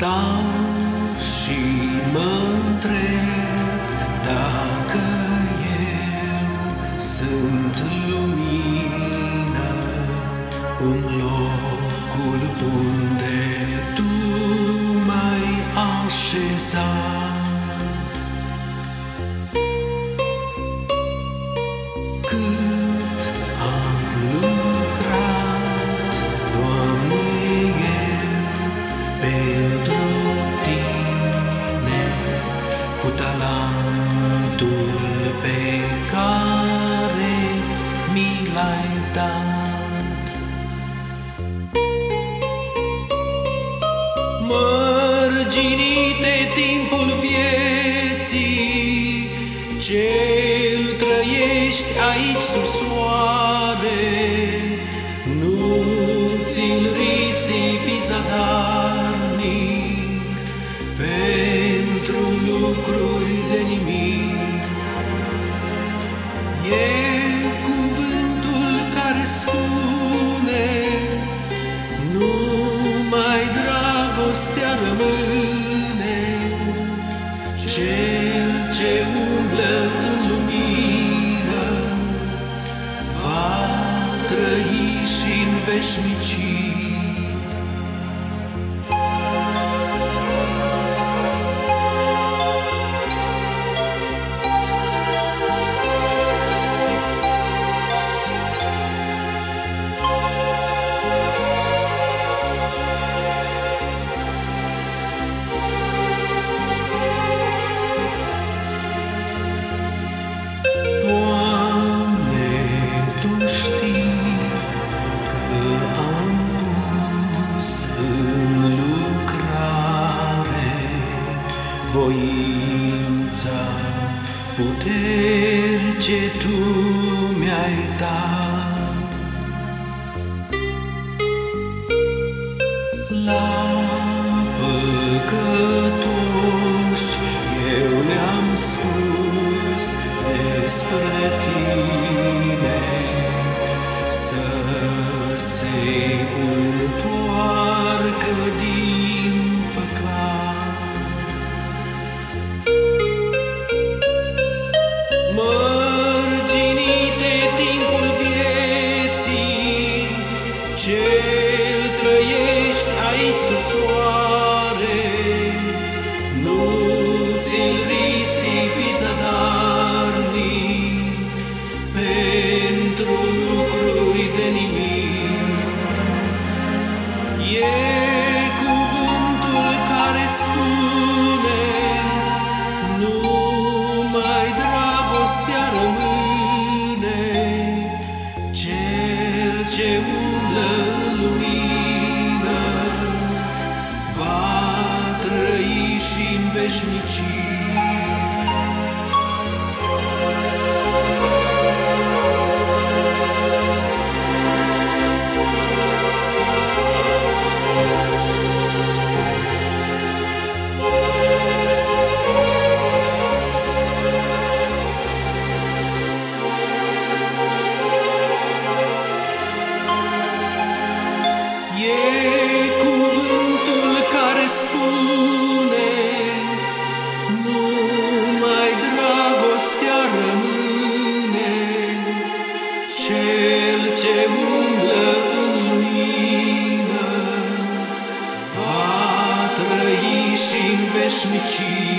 Stau și mă întreb dacă eu sunt lumină un locul unde tu mai așezat. Talentul pe care mi l-ai dat. Mărginite timpul vieții, cel trăiești aici sub soare, nu ți-l risipi zadarnic pentru lucruri E cuvântul care spune Numai dragostea rămâne Cel ce umblă în lumină Va trăi și în veșnicii voința, puteri ce Tu mi-ai dat. La păcătoși eu le-am spus despre tine să se trăiești aici veșnicii. E cuvântul care spune Cel ce umblă în lumină Va trăi și în veșnicii